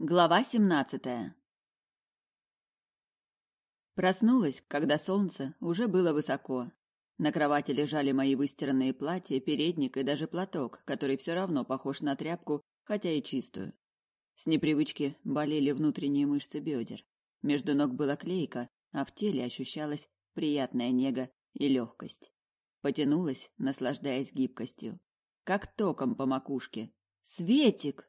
Глава семнадцатая Проснулась, когда солнце уже было высоко. На кровати лежали мои выстиранные платья, передник и даже платок, который все равно похож на тряпку, хотя и чистую. С непривычки болели внутренние мышцы бедер. Между ног была клейка, а в теле ощущалась приятная нега и легкость. Потянулась, наслаждаясь гибкостью. Как током по макушке. «Светик!»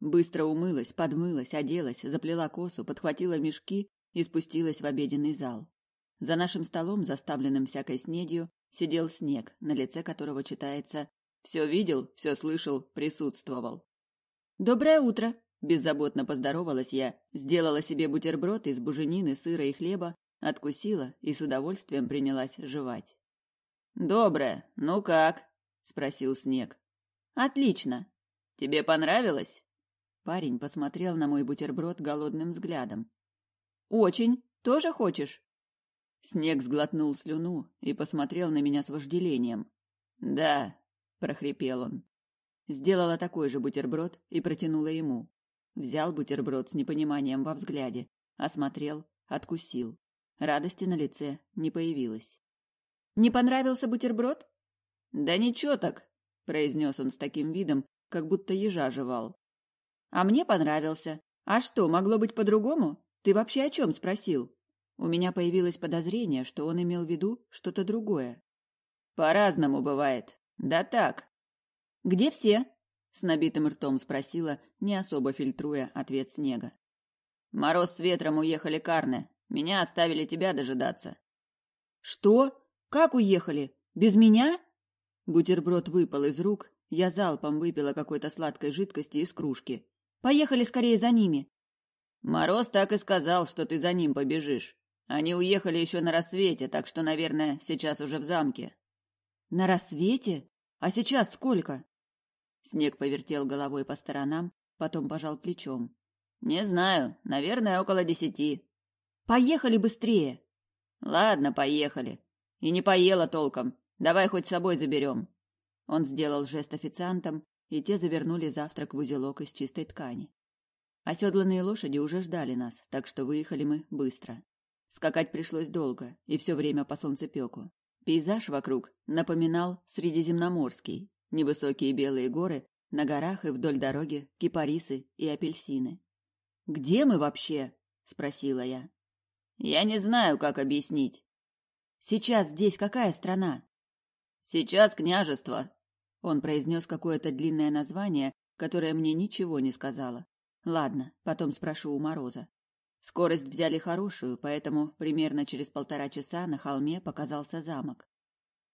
Быстро умылась, подмылась, оделась, заплела косу, подхватила мешки и спустилась в обеденный зал. За нашим столом, заставленным всякой снедью, сидел снег, на лице которого читается «Все видел, все слышал, присутствовал». «Доброе утро!» – беззаботно поздоровалась я, сделала себе бутерброд из буженины, сыра и хлеба, откусила и с удовольствием принялась жевать. «Доброе! Ну как?» – спросил снег. «Отлично! Тебе понравилось?» Парень посмотрел на мой бутерброд голодным взглядом. Очень. Тоже хочешь? Снег сглотнул слюну и посмотрел на меня с вожделением. Да, прохрипел он. Сделала такой же бутерброд и протянула ему. Взял бутерброд с непониманием во взгляде, осмотрел, откусил. Радости на лице не появилось. Не понравился бутерброд? Да ничего так, произнес он с таким видом, как будто ежа жевал. А мне понравился. А что, могло быть по-другому? Ты вообще о чем спросил? У меня появилось подозрение, что он имел в виду что-то другое. По-разному бывает. Да так. Где все? С набитым ртом спросила, не особо фильтруя ответ снега. Мороз с ветром уехали Карне. Меня оставили тебя дожидаться. Что? Как уехали? Без меня? Бутерброд выпал из рук, я залпом выпила какой-то сладкой жидкости из кружки. Поехали скорее за ними. Мороз так и сказал, что ты за ним побежишь. Они уехали еще на рассвете, так что, наверное, сейчас уже в замке. На рассвете? А сейчас сколько? Снег повертел головой по сторонам, потом пожал плечом. Не знаю, наверное, около десяти. Поехали быстрее. Ладно, поехали. И не поела толком. Давай хоть с собой заберем. Он сделал жест официантам, и те завернули завтрак в узелок из чистой ткани. Оседланные лошади уже ждали нас, так что выехали мы быстро. Скакать пришлось долго, и все время по солнцепеку. Пейзаж вокруг напоминал средиземноморский. Невысокие белые горы, на горах и вдоль дороги кипарисы и апельсины. «Где мы вообще?» – спросила я. «Я не знаю, как объяснить». «Сейчас здесь какая страна?» «Сейчас княжество», он произнес какое-то длинное название, которое мне ничего не сказала. Ладно, потом спрошу у Мороза. Скорость взяли хорошую, поэтому примерно через полтора часа на холме показался замок.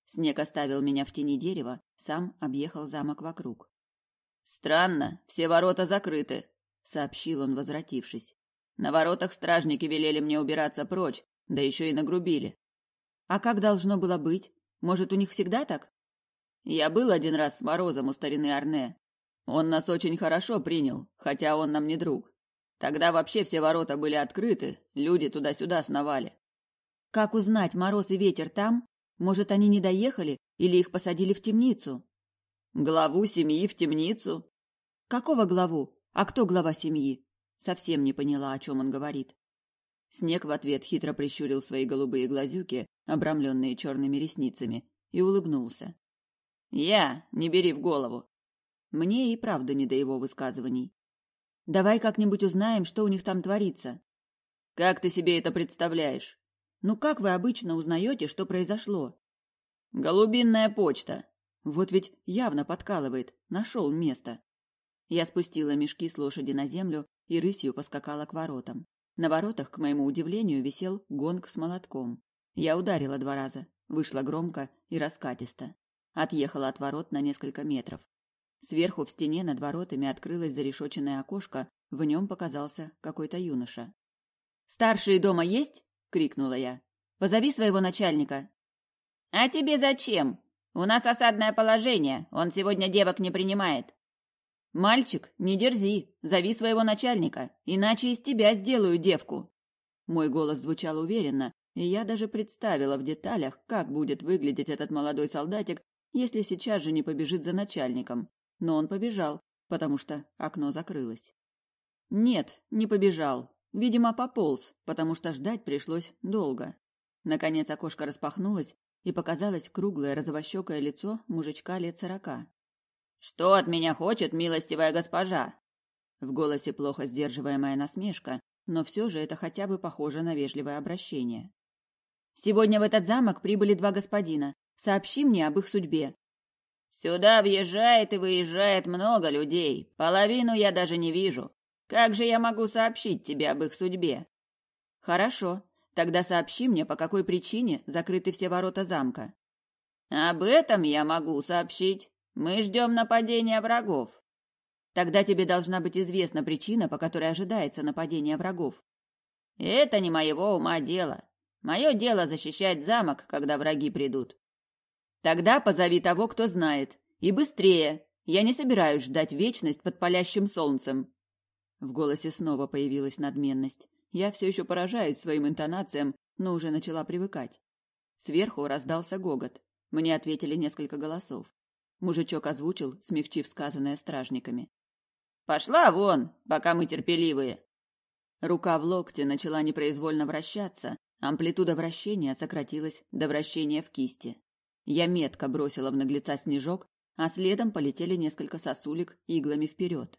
Снег оставил меня в тени дерева, сам объехал замок вокруг. Странно, все ворота закрыты, сообщил он, возвратившись. На воротах стражники велели мне убираться прочь, да еще и нагрубили. А как должно было быть? Может, у них всегда так? Я был один раз с Морозом у старины Арне. Он нас очень хорошо принял, хотя он нам не друг. Тогда вообще все ворота были открыты, люди туда-сюда сновали. Как узнать, Мороз и Ветер там? Может, они не доехали или их посадили в темницу? Главу семьи в темницу? Какого главу? А кто глава семьи? Совсем не поняла, о чем он говорит. Снег в ответ хитро прищурил свои голубые глазюки, обрамленные черными ресницами, и улыбнулся. Я, не бери в голову. Мне и правда не до его высказываний. Давай как-нибудь узнаем, что у них там творится. Как ты себе это представляешь? Ну как вы обычно узнаете, что произошло? Голубинная почта. Вот ведь явно подкалывает. Нашел место. Я спустила мешки с лошади на землю и рысью поскакала к воротам. На воротах, к моему удивлению, висел гонг с молотком. Я ударила два раза, вышла громко и раскатисто. Отъехала от ворот на несколько метров. Сверху в стене над воротами открылось зарешоченное окошко, в нем показался какой-то юноша. «Старшие дома есть?» — крикнула я. «Позови своего начальника». «А тебе зачем? У нас осадное положение, он сегодня девок не принимает». «Мальчик, не дерзи, зови своего начальника, иначе из тебя сделаю девку». Мой голос звучал уверенно, и я даже представила в деталях, как будет выглядеть этот молодой солдатик если сейчас же не побежит за начальником. Но он побежал, потому что окно закрылось. Нет, не побежал. Видимо, пополз, потому что ждать пришлось долго. Наконец окошко распахнулось, и показалось круглое розовощекое лицо мужичка лет сорока. «Что от меня хочет милостивая госпожа?» В голосе плохо сдерживаемая насмешка, но все же это хотя бы похоже на вежливое обращение. «Сегодня в этот замок прибыли два господина. Сообщи мне об их судьбе». «Сюда въезжает и выезжает много людей. Половину я даже не вижу. Как же я могу сообщить тебе об их судьбе?» «Хорошо. Тогда сообщи мне, по какой причине закрыты все ворота замка». «Об этом я могу сообщить. Мы ждем нападения врагов. Тогда тебе должна быть известна причина, по которой ожидается нападение врагов. Это не моего ума дело. Мое дело защищать замок, когда враги придут. Тогда позови того, кто знает. И быстрее. Я не собираюсь ждать вечность под палящим солнцем. В голосе снова появилась надменность. Я все еще поражаюсь своим интонациям, но уже начала привыкать. Сверху раздался гогот. Мне ответили несколько голосов. Мужичок озвучил, смягчив сказанное стражниками. Пошла вон, пока мы терпеливые. Рука в локте начала непроизвольно вращаться, амплитуда вращения сократилась до вращения в кисти. Я метко бросила в наглеца снежок, а следом полетели несколько сосулек иглами вперед.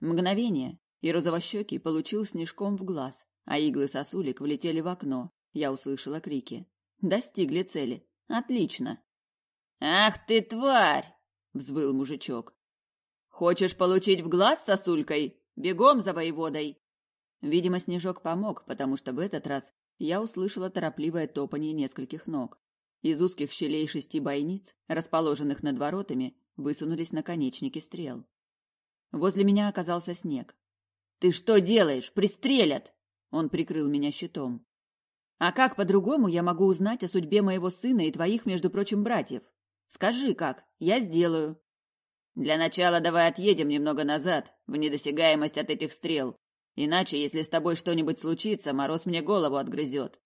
Мгновение, и розовощекий получил снежком в глаз, а иглы сосулек влетели в окно. Я услышала крики. Достигли цели. Отлично. Ах ты тварь, взвыл мужичок. Хочешь получить в глаз сосулькой? Бегом за воеводой. Видимо, снежок помог, потому что в этот раз я услышала торопливое топанье нескольких ног. Из узких щелей шести бойниц, расположенных над воротами, высунулись наконечники стрел. Возле меня оказался снег. Ты что делаешь? Пристрелят! Он прикрыл меня щитом. А как по-другому я могу узнать о судьбе моего сына и твоих, между прочим, братьев? Скажи как, я сделаю. Для начала давай отъедем немного назад, в недосягаемость от этих стрел. Иначе, если с тобой что-нибудь случится, мороз мне голову отгрызет.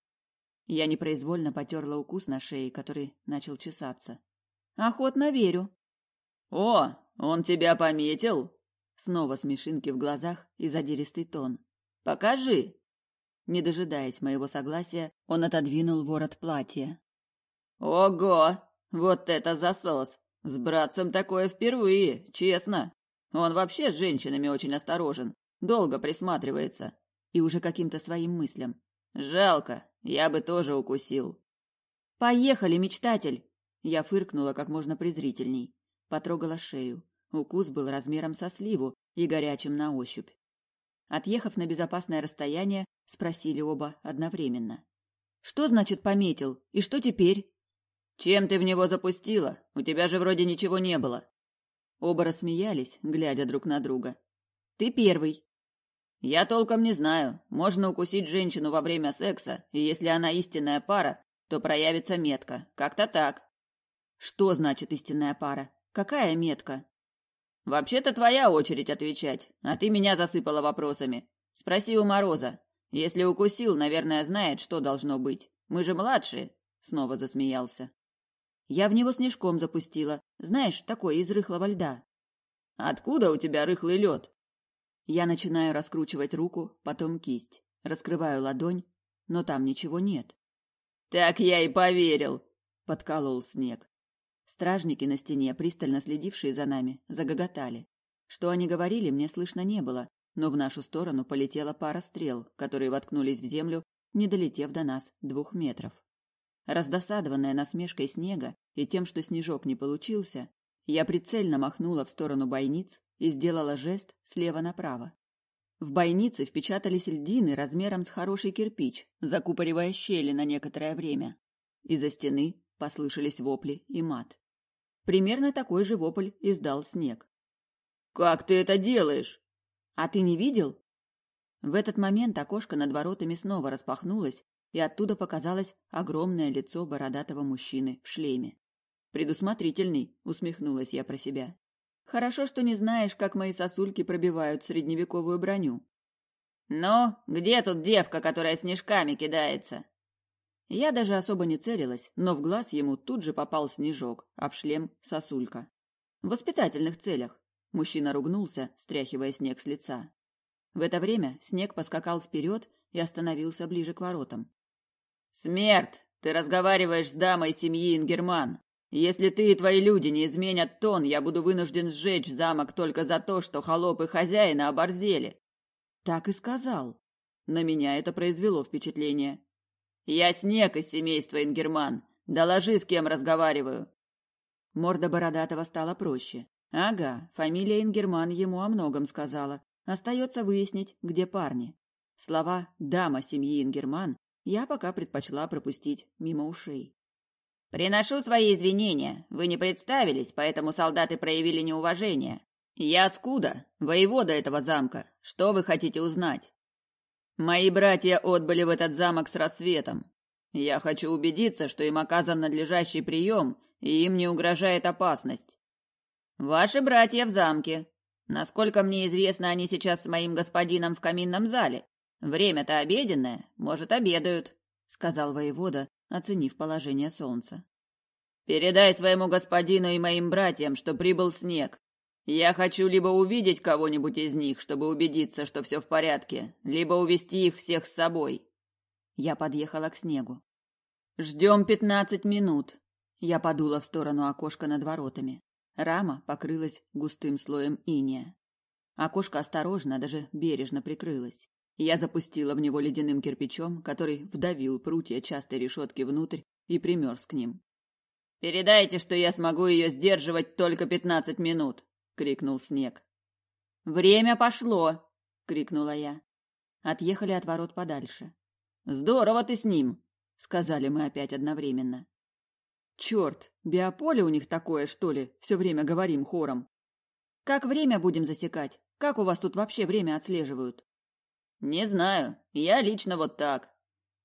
Я непроизвольно потерла укус на шее, который начал чесаться. Охотно верю. О, он тебя пометил? Снова смешинки в глазах и задиристый тон. Покажи. Не дожидаясь моего согласия, он отодвинул ворот платья. Ого, вот это засос! С братцем такое впервые, честно. Он вообще с женщинами очень осторожен, долго присматривается. И уже каким-то своим мыслям. Жалко, я бы тоже укусил. Поехали, мечтатель. Я фыркнула как можно презрительней, потрогала шею. Укус был размером со сливу и горячим на ощупь. Отъехав на безопасное расстояние, спросили оба одновременно. Что значит пометил? И что теперь? Чем ты в него запустила? У тебя же вроде ничего не было. Оба рассмеялись, глядя друг на друга. Ты первый. Я толком не знаю. Можно укусить женщину во время секса, и если она истинная пара, то проявится метка. Как-то так. Что значит истинная пара? Какая метка? Вообще-то твоя очередь отвечать, а ты меня засыпала вопросами. Спроси у Мороза. Если укусил, наверное, знает, что должно быть. Мы же младшие. Снова засмеялся. Я в него снежком запустила. Знаешь, такой из рыхлого льда. Откуда у тебя рыхлый лед? Я начинаю раскручивать руку, потом кисть. Раскрываю ладонь, но там ничего нет. Так я и поверил, подколол снег. Стражники на стене, пристально следившие за нами, загоготали. Что они говорили, мне слышно не было, но в нашу сторону полетела пара стрел, которые воткнулись в землю, не долетев до нас двух метров. Раздосадованная насмешкой снега и тем, что снежок не получился, я прицельно махнула в сторону бойниц и сделала жест слева направо. В бойнице впечатались льдины размером с хороший кирпич, закупоривая щели на некоторое время. Из-за стены послышались вопли и мат. Примерно такой же вопль издал снег. «Как ты это делаешь?» «А ты не видел?» В этот момент окошко над воротами снова распахнулось, и оттуда показалось огромное лицо бородатого мужчины в шлеме. Предусмотрительный, усмехнулась я про себя. Хорошо, что не знаешь, как мои сосульки пробивают средневековую броню. Но где тут девка, которая снежками кидается? Я даже особо не целилась, но в глаз ему тут же попал снежок, а в шлем сосулька. В воспитательных целях. Мужчина ругнулся, стряхивая снег с лица. В это время снег поскакал вперед и остановился ближе к воротам. «Смерть! Ты разговариваешь с дамой семьи Ингерман. Если ты и твои люди не изменят тон, я буду вынужден сжечь замок только за то, что холопы хозяина оборзели». Так и сказал. На меня это произвело впечатление. «Я снег из семейства Ингерман. Доложи, с кем разговариваю». Морда Бородатого стала проще. Ага, фамилия Ингерман ему о многом сказала. Остается выяснить, где парни. Слова «дама семьи Ингерман» я пока предпочла пропустить мимо ушей. «Приношу свои извинения. Вы не представились, поэтому солдаты проявили неуважение. Я Скуда, воевода этого замка. Что вы хотите узнать?» «Мои братья отбыли в этот замок с рассветом. Я хочу убедиться, что им оказан надлежащий прием, и им не угрожает опасность. Ваши братья в замке. Насколько мне известно, они сейчас с моим господином в каминном зале. Время-то обеденное, может, обедают, сказал воевода, оценив положение солнца. Передай своему господину и моим братьям, что прибыл снег. Я хочу либо увидеть кого-нибудь из них, чтобы убедиться, что все в порядке, либо увести их всех с собой. Я подъехала к снегу. Ждем пятнадцать минут. Я подула в сторону окошка над воротами. Рама покрылась густым слоем иния. Окошко осторожно, даже бережно прикрылось. Я запустила в него ледяным кирпичом, который вдавил прутья частой решетки внутрь и примерз к ним. «Передайте, что я смогу ее сдерживать только пятнадцать минут!» — крикнул Снег. «Время пошло!» — крикнула я. Отъехали от ворот подальше. «Здорово ты с ним!» — сказали мы опять одновременно. «Черт, биополе у них такое, что ли?» — все время говорим хором. «Как время будем засекать? Как у вас тут вообще время отслеживают?» «Не знаю. Я лично вот так».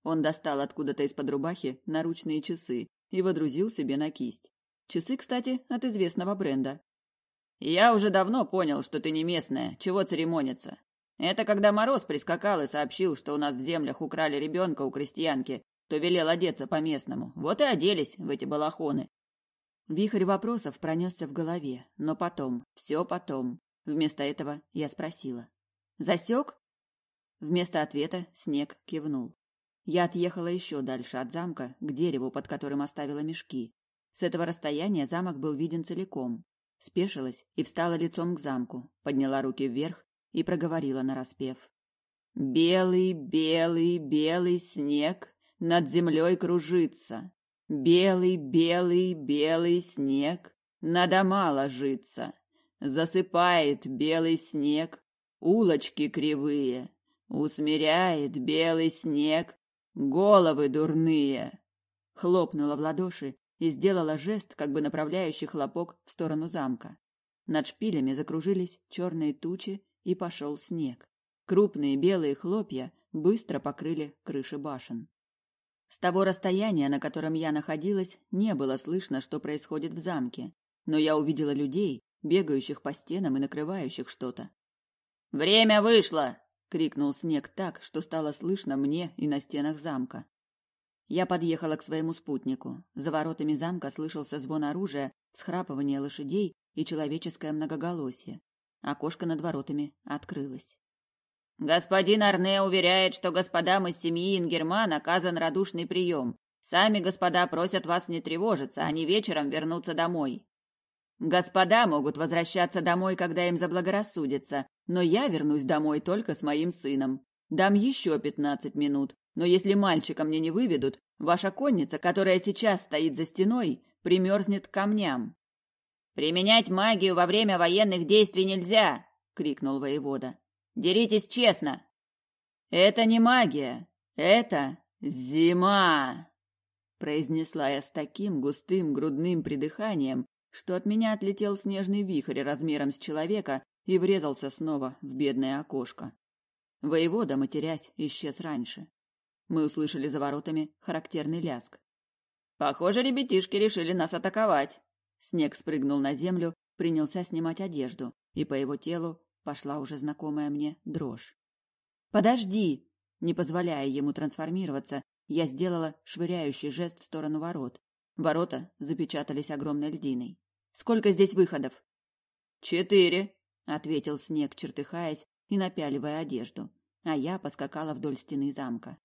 Он достал откуда-то из-под рубахи наручные часы и водрузил себе на кисть. Часы, кстати, от известного бренда. «Я уже давно понял, что ты не местная. Чего церемониться? Это когда Мороз прискакал и сообщил, что у нас в землях украли ребенка у крестьянки, то велел одеться по-местному. Вот и оделись в эти балахоны». Вихрь вопросов пронесся в голове, но потом, все потом. Вместо этого я спросила. «Засек?» Вместо ответа снег кивнул. Я отъехала еще дальше от замка, к дереву, под которым оставила мешки. С этого расстояния замок был виден целиком. Спешилась и встала лицом к замку, подняла руки вверх и проговорила нараспев. «Белый, белый, белый снег над землей кружится. Белый, белый, белый снег на дома ложится. Засыпает белый снег улочки кривые, Усмиряет белый снег головы дурные. Хлопнула в ладоши и сделала жест, как бы направляющий хлопок в сторону замка. Над шпилями закружились черные тучи, и пошел снег. Крупные белые хлопья быстро покрыли крыши башен. С того расстояния, на котором я находилась, не было слышно, что происходит в замке, но я увидела людей, бегающих по стенам и накрывающих что-то. «Время вышло!» Крикнул снег так, что стало слышно мне и на стенах замка. Я подъехала к своему спутнику. За воротами замка слышался звон оружия, всхрапывание лошадей и человеческое многоголосие. Окошко над воротами открылось. Господин Арне уверяет, что господам из семьи Ингерман оказан радушный прием. Сами господа просят вас не тревожиться, они вечером вернутся домой. Господа могут возвращаться домой, когда им заблагорассудится, но я вернусь домой только с моим сыном. Дам еще пятнадцать минут, но если мальчика мне не выведут, ваша конница, которая сейчас стоит за стеной, примерзнет к камням. «Применять магию во время военных действий нельзя!» — крикнул воевода. «Деритесь честно!» «Это не магия, это зима!» произнесла я с таким густым грудным придыханием, что от меня отлетел снежный вихрь размером с человека и врезался снова в бедное окошко. Воевода, матерясь, исчез раньше. Мы услышали за воротами характерный ляск. Похоже, ребятишки решили нас атаковать. Снег спрыгнул на землю, принялся снимать одежду, и по его телу пошла уже знакомая мне дрожь. Подожди, не позволяя ему трансформироваться, я сделала швыряющий жест в сторону ворот. Ворота запечатались огромной льдиной. Сколько здесь выходов? Четыре, ответил снег, чертыхаясь и напяливая одежду, а я поскакала вдоль стены замка.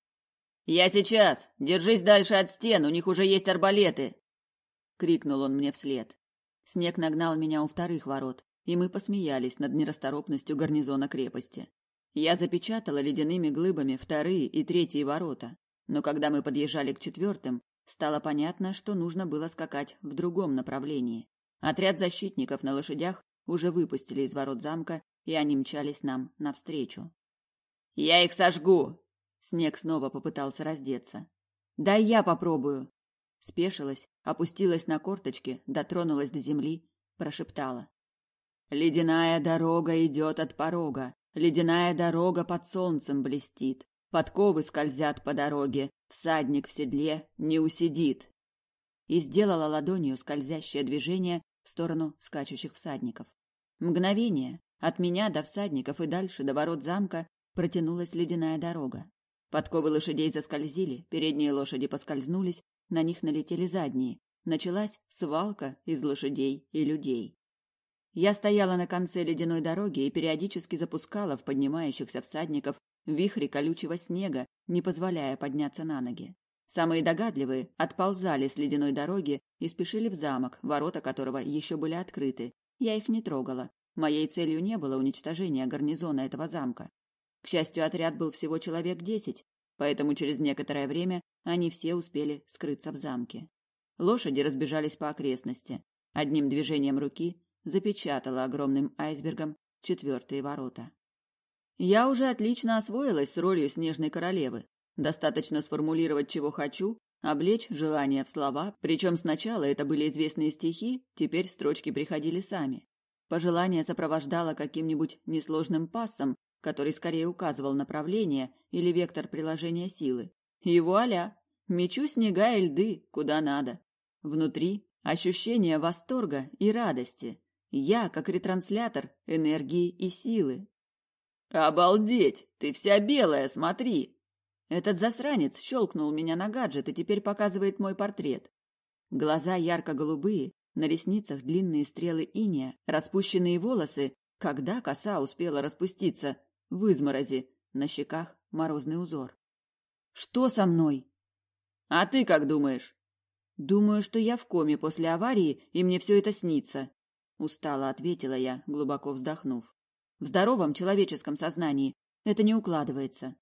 «Я сейчас! Держись дальше от стен, у них уже есть арбалеты!» — крикнул он мне вслед. Снег нагнал меня у вторых ворот, и мы посмеялись над нерасторопностью гарнизона крепости. Я запечатала ледяными глыбами вторые и третьи ворота, но когда мы подъезжали к четвертым, стало понятно, что нужно было скакать в другом направлении. Отряд защитников на лошадях уже выпустили из ворот замка, и они мчались нам навстречу. «Я их сожгу!» Снег снова попытался раздеться. «Да я попробую!» Спешилась, опустилась на корточки, дотронулась до земли, прошептала. «Ледяная дорога идет от порога, ледяная дорога под солнцем блестит, подковы скользят по дороге, всадник в седле не усидит». И сделала ладонью скользящее движение в сторону скачущих всадников. Мгновение, от меня до всадников и дальше до ворот замка протянулась ледяная дорога. Подковы лошадей заскользили, передние лошади поскользнулись, на них налетели задние. Началась свалка из лошадей и людей. Я стояла на конце ледяной дороги и периодически запускала в поднимающихся всадников вихри колючего снега, не позволяя подняться на ноги. Самые догадливые отползали с ледяной дороги и спешили в замок, ворота которого еще были открыты. Я их не трогала. Моей целью не было уничтожение гарнизона этого замка. К счастью, отряд был всего человек десять, поэтому через некоторое время они все успели скрыться в замке. Лошади разбежались по окрестности. Одним движением руки запечатала огромным айсбергом четвертые ворота. Я уже отлично освоилась с ролью снежной королевы. Достаточно сформулировать, чего хочу, облечь желание в слова, причем сначала это были известные стихи, теперь строчки приходили сами. Пожелание сопровождало каким-нибудь несложным пассом, который скорее указывал направление или вектор приложения силы. И вуаля! Мечу снега и льды куда надо. Внутри ощущение восторга и радости. Я как ретранслятор энергии и силы. «Обалдеть! Ты вся белая, смотри!» Этот засранец щелкнул меня на гаджет и теперь показывает мой портрет. Глаза ярко-голубые, на ресницах длинные стрелы иния, распущенные волосы, когда коса успела распуститься, в изморози, на щеках морозный узор. Что со мной? А ты как думаешь? Думаю, что я в коме после аварии, и мне все это снится. Устало ответила я, глубоко вздохнув. В здоровом человеческом сознании это не укладывается.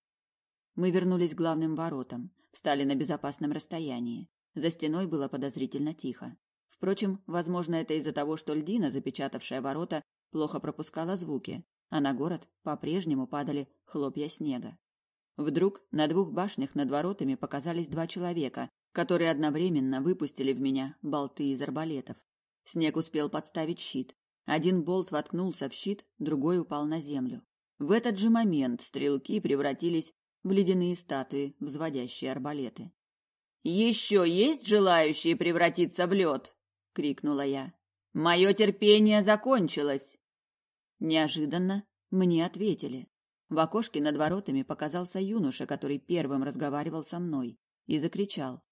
Мы вернулись к главным воротам, встали на безопасном расстоянии. За стеной было подозрительно тихо. Впрочем, возможно, это из-за того, что льдина, запечатавшая ворота, плохо пропускала звуки, а на город по-прежнему падали хлопья снега. Вдруг на двух башнях над воротами показались два человека, которые одновременно выпустили в меня болты из арбалетов. Снег успел подставить щит. Один болт воткнулся в щит, другой упал на землю. В этот же момент стрелки превратились в ледяные статуи, взводящие арбалеты. «Еще есть желающие превратиться в лед?» — крикнула я. «Мое терпение закончилось!» Неожиданно мне ответили. В окошке над воротами показался юноша, который первым разговаривал со мной, и закричал.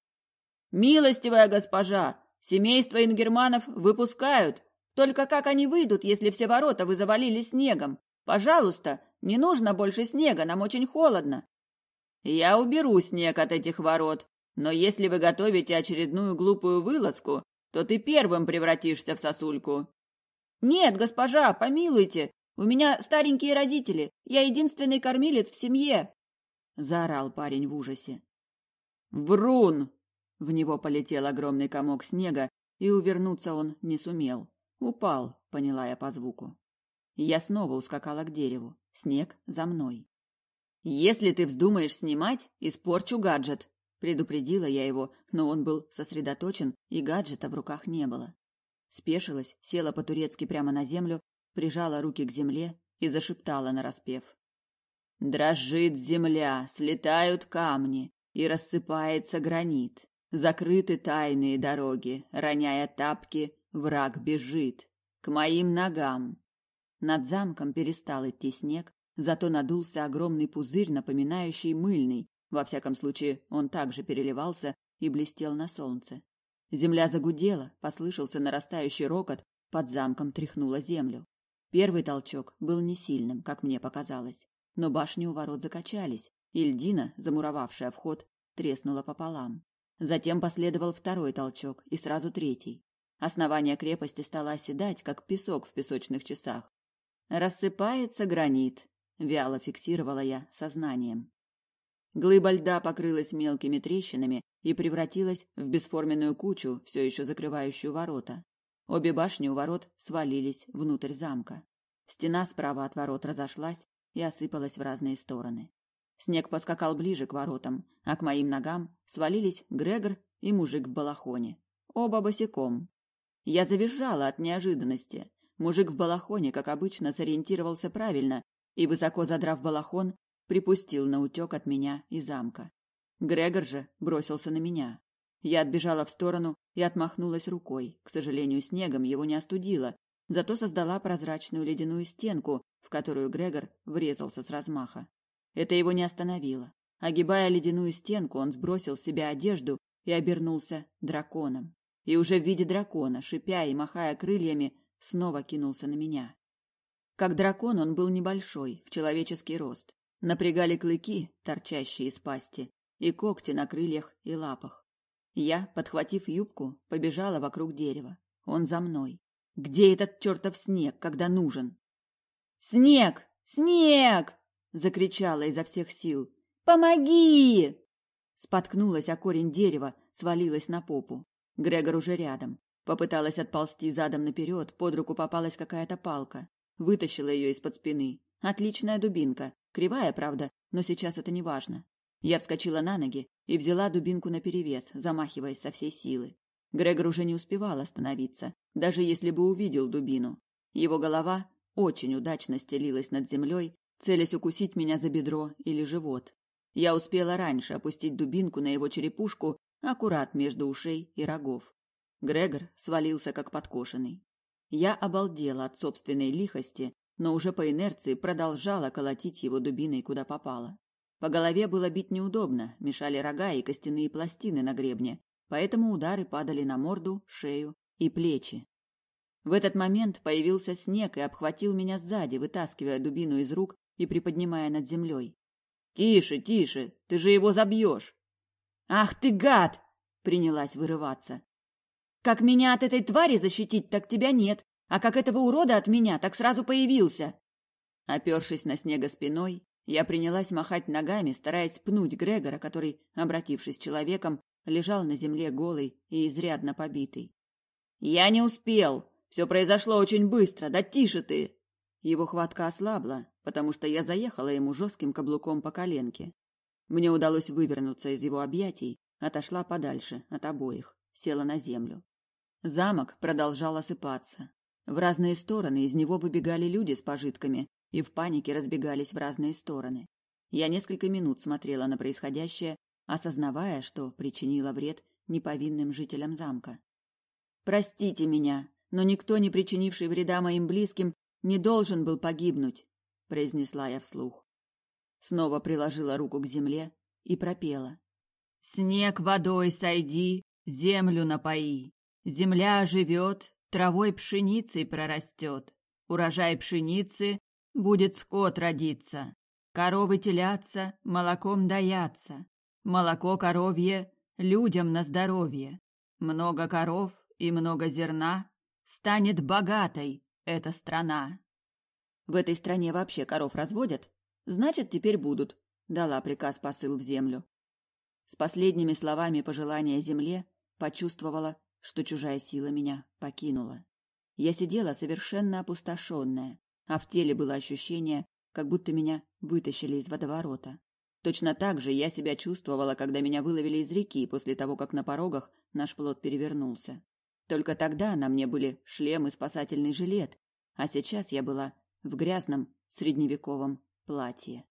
«Милостивая госпожа! Семейство ингерманов выпускают! Только как они выйдут, если все ворота вы завалили снегом? Пожалуйста, не нужно больше снега, нам очень холодно!» «Я уберу снег от этих ворот, но если вы готовите очередную глупую вылазку, то ты первым превратишься в сосульку!» «Нет, госпожа, помилуйте, у меня старенькие родители, я единственный кормилец в семье!» — заорал парень в ужасе. «Врун!» В него полетел огромный комок снега, и увернуться он не сумел. Упал, поняла я по звуку. Я снова ускакала к дереву. Снег за мной. «Если ты вздумаешь снимать, испорчу гаджет», — предупредила я его, но он был сосредоточен, и гаджета в руках не было спешилась, села по-турецки прямо на землю, прижала руки к земле и зашептала нараспев. Дрожит земля, слетают камни, и рассыпается гранит. Закрыты тайные дороги, роняя тапки, враг бежит. К моим ногам. Над замком перестал идти снег, зато надулся огромный пузырь, напоминающий мыльный. Во всяком случае, он также переливался и блестел на солнце. Земля загудела, послышался нарастающий рокот, под замком тряхнуло землю. Первый толчок был не сильным, как мне показалось, но башни у ворот закачались, и льдина, замуровавшая вход, треснула пополам. Затем последовал второй толчок и сразу третий. Основание крепости стало оседать, как песок в песочных часах. Рассыпается гранит, вяло фиксировала я сознанием. Глыба льда покрылась мелкими трещинами и превратилась в бесформенную кучу, все еще закрывающую ворота. Обе башни у ворот свалились внутрь замка. Стена справа от ворот разошлась и осыпалась в разные стороны. Снег поскакал ближе к воротам, а к моим ногам свалились Грегор и мужик в балахоне. Оба босиком. Я завизжала от неожиданности. Мужик в балахоне, как обычно, сориентировался правильно и, высоко задрав балахон, припустил на утек от меня и замка. Грегор же бросился на меня. Я отбежала в сторону и отмахнулась рукой. К сожалению, снегом его не остудило, зато создала прозрачную ледяную стенку, в которую Грегор врезался с размаха. Это его не остановило. Огибая ледяную стенку, он сбросил с себя одежду и обернулся драконом. И уже в виде дракона, шипя и махая крыльями, снова кинулся на меня. Как дракон он был небольшой, в человеческий рост. Напрягали клыки, торчащие из пасти, и когти на крыльях и лапах. Я, подхватив юбку, побежала вокруг дерева. Он за мной. Где этот чертов снег, когда нужен? «Снег! Снег!» — закричала изо всех сил. «Помоги!» Споткнулась о корень дерева, свалилась на попу. Грегор уже рядом. Попыталась отползти задом наперед, под руку попалась какая-то палка. Вытащила ее из-под спины. Отличная дубинка. Кривая, правда, но сейчас это не важно. Я вскочила на ноги и взяла дубинку наперевес, замахиваясь со всей силы. Грегор уже не успевал остановиться, даже если бы увидел дубину. Его голова очень удачно стелилась над землей, целясь укусить меня за бедро или живот. Я успела раньше опустить дубинку на его черепушку, аккурат между ушей и рогов. Грегор свалился как подкошенный. Я обалдела от собственной лихости но уже по инерции продолжала колотить его дубиной куда попало. По голове было бить неудобно, мешали рога и костяные пластины на гребне, поэтому удары падали на морду, шею и плечи. В этот момент появился снег и обхватил меня сзади, вытаскивая дубину из рук и приподнимая над землей. «Тише, тише, ты же его забьешь!» «Ах ты гад!» — принялась вырываться. «Как меня от этой твари защитить, так тебя нет. А как этого урода от меня, так сразу появился. Опершись на снега спиной, я принялась махать ногами, стараясь пнуть Грегора, который, обратившись человеком, лежал на земле голый и изрядно побитый. «Я не успел! Все произошло очень быстро! Да тише ты!» Его хватка ослабла, потому что я заехала ему жестким каблуком по коленке. Мне удалось вывернуться из его объятий, отошла подальше от обоих, села на землю. Замок продолжал осыпаться. В разные стороны из него выбегали люди с пожитками и в панике разбегались в разные стороны. Я несколько минут смотрела на происходящее, осознавая, что причинила вред неповинным жителям замка. Простите меня, но никто, не причинивший вреда моим близким, не должен был погибнуть, произнесла я вслух. Снова приложила руку к земле и пропела: Снег водой сойди, землю напои. Земля живет, травой пшеницей прорастет. Урожай пшеницы будет скот родиться. Коровы телятся, молоком доятся. Молоко коровье людям на здоровье. Много коров и много зерна. Станет богатой эта страна. В этой стране вообще коров разводят? Значит, теперь будут. Дала приказ посыл в землю. С последними словами пожелания земле почувствовала, что чужая сила меня покинула. Я сидела совершенно опустошенная, а в теле было ощущение, как будто меня вытащили из водоворота. Точно так же я себя чувствовала, когда меня выловили из реки после того, как на порогах наш плод перевернулся. Только тогда на мне были шлем и спасательный жилет, а сейчас я была в грязном средневековом платье.